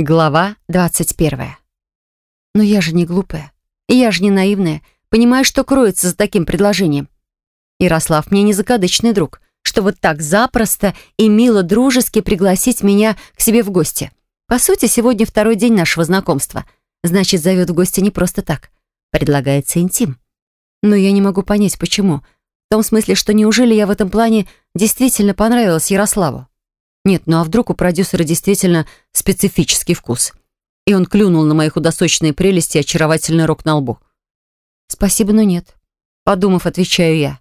Глава 21. Но я же не глупая. И я же не наивная. Понимаю, что кроется за таким предложением. Ярослав мне не закадычный друг, что вот так запросто и мило дружески пригласить меня к себе в гости. По сути, сегодня второй день нашего знакомства. Значит, зовет в гости не просто так. Предлагается интим. Но я не могу понять, почему. В том смысле, что неужели я в этом плане действительно понравилась Ярославу? Нет, ну а вдруг у продюсера действительно специфический вкус? И он клюнул на мои худосочные прелести и очаровательный рог на лбу. «Спасибо, но нет». Подумав, отвечаю я.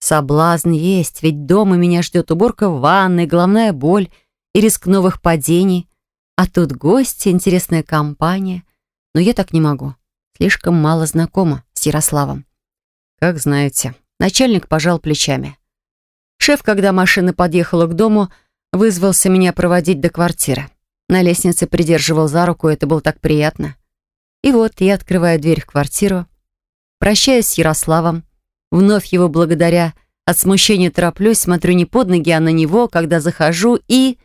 «Соблазн есть, ведь дома меня ждет уборка в ванной, головная боль и риск новых падений. А тут гости, интересная компания. Но я так не могу. Слишком мало знакома с Ярославом». «Как знаете». Начальник пожал плечами. Шеф, когда машина подъехала к дому, вызвался меня проводить до квартиры. На лестнице придерживал за руку, это было так приятно. И вот я открываю дверь в квартиру, прощаюсь с Ярославом, вновь его благодаря, от смущения тороплюсь, смотрю не под ноги, а на него, когда захожу, и...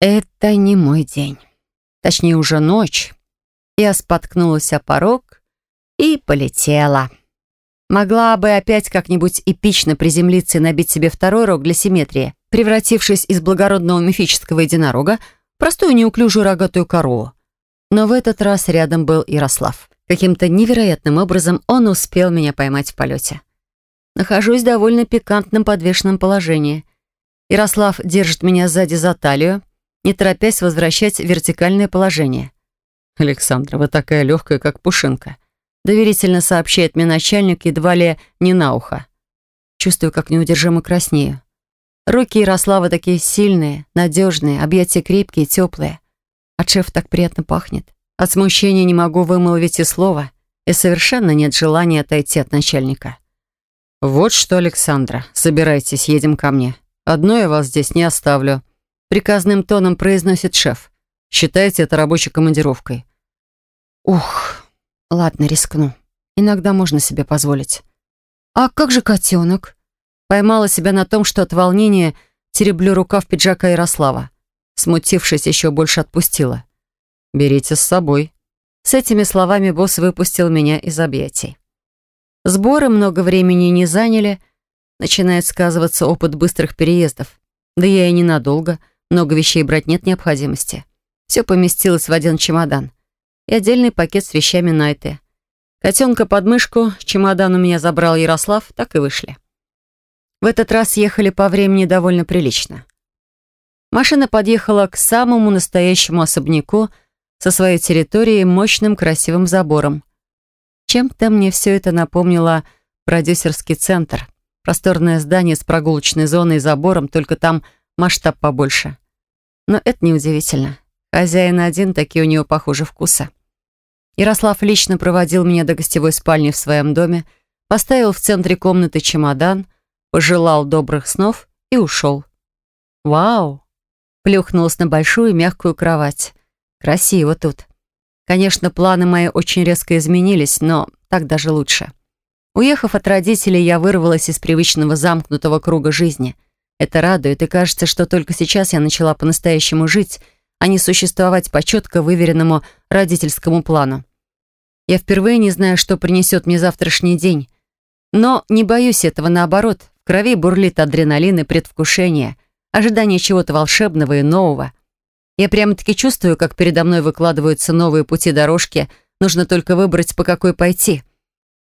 Это не мой день. Точнее, уже ночь. Я споткнулась о порог и полетела. Могла бы опять как-нибудь эпично приземлиться и набить себе второй рог для симметрии, превратившись из благородного мифического единорога в простую неуклюжую рогатую корову. Но в этот раз рядом был Ярослав. Каким-то невероятным образом он успел меня поймать в полете. Нахожусь в довольно пикантном подвешенном положении. Ярослав держит меня сзади за талию, не торопясь возвращать вертикальное положение. «Александра, вы такая легкая, как пушинка», доверительно сообщает мне начальник едва ли не на ухо. Чувствую, как неудержимо краснею. Руки Ярослава такие сильные, надежные, объятия крепкие, теплые. От шефа так приятно пахнет. От смущения не могу вымолвить и слова, и совершенно нет желания отойти от начальника. «Вот что, Александра, собирайтесь, едем ко мне. Одно я вас здесь не оставлю», — приказным тоном произносит шеф. «Считайте это рабочей командировкой». «Ух, ладно, рискну. Иногда можно себе позволить». «А как же котенок?» Поймала себя на том, что от волнения тереблю рукав пиджака Ярослава. Смутившись, еще больше отпустила. «Берите с собой». С этими словами босс выпустил меня из объятий. Сборы много времени не заняли. Начинает сказываться опыт быстрых переездов. Да я и ненадолго. Много вещей брать нет необходимости. Все поместилось в один чемодан. И отдельный пакет с вещами Найты. Котенка под мышку, чемодан у меня забрал Ярослав, так и вышли. В этот раз ехали по времени довольно прилично. Машина подъехала к самому настоящему особняку со своей территорией мощным красивым забором. Чем-то мне все это напомнило продюсерский центр. Просторное здание с прогулочной зоной и забором, только там масштаб побольше. Но это неудивительно. Хозяин один, такие у него, похоже, вкуса. Ярослав лично проводил меня до гостевой спальни в своем доме, поставил в центре комнаты чемодан — пожелал добрых снов и ушел. «Вау!» Плюхнулась на большую мягкую кровать. «Красиво тут». Конечно, планы мои очень резко изменились, но так даже лучше. Уехав от родителей, я вырвалась из привычного замкнутого круга жизни. Это радует, и кажется, что только сейчас я начала по-настоящему жить, а не существовать по четко выверенному родительскому плану. Я впервые не знаю, что принесет мне завтрашний день, но не боюсь этого, наоборот, в крови бурлит адреналин и предвкушение, ожидание чего-то волшебного и нового. Я прямо-таки чувствую, как передо мной выкладываются новые пути дорожки, нужно только выбрать, по какой пойти.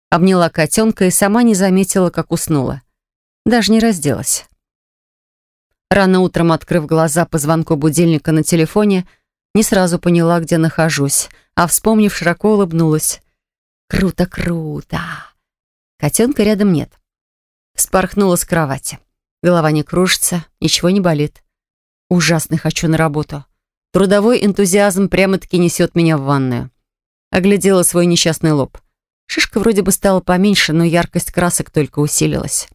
Обняла котенка и сама не заметила, как уснула. Даже не разделась. Рано утром, открыв глаза по звонку будильника на телефоне, не сразу поняла, где нахожусь, а, вспомнив, широко улыбнулась. «Круто, круто!» Котенка рядом нет. Спорхнула с кровати. Голова не кружится, ничего не болит. Ужасно хочу на работу. Трудовой энтузиазм прямо-таки несет меня в ванную. Оглядела свой несчастный лоб. Шишка вроде бы стала поменьше, но яркость красок только усилилась.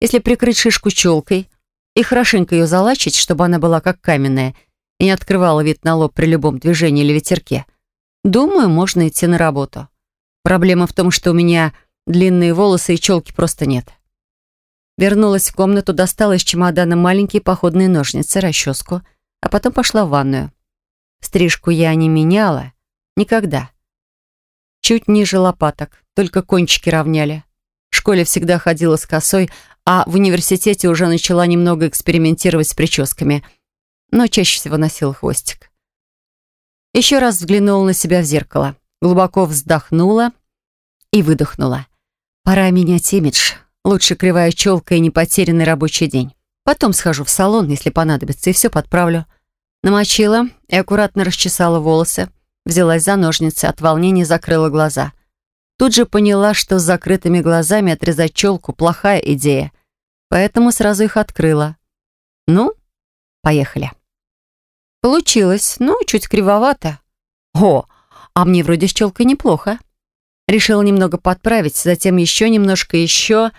Если прикрыть шишку челкой и хорошенько ее залачить, чтобы она была как каменная и не открывала вид на лоб при любом движении или ветерке, думаю, можно идти на работу. Проблема в том, что у меня длинные волосы и челки просто нет. Вернулась в комнату, достала из чемодана маленькие походные ножницы, расческу, а потом пошла в ванную. стрижку я не меняла. Никогда. Чуть ниже лопаток, только кончики равняли. В школе всегда ходила с косой, а в университете уже начала немного экспериментировать с прическами, но чаще всего носила хвостик. Еще раз взглянула на себя в зеркало, глубоко вздохнула и выдохнула. Пора менять имидж. Лучше кривая челка и непотерянный рабочий день. Потом схожу в салон, если понадобится, и все подправлю. Намочила и аккуратно расчесала волосы. Взялась за ножницы, от волнения закрыла глаза. Тут же поняла, что с закрытыми глазами отрезать челку — плохая идея. Поэтому сразу их открыла. Ну, поехали. Получилось, ну, чуть кривовато. О, а мне вроде с челкой неплохо. Решила немного подправить, затем еще немножко еще...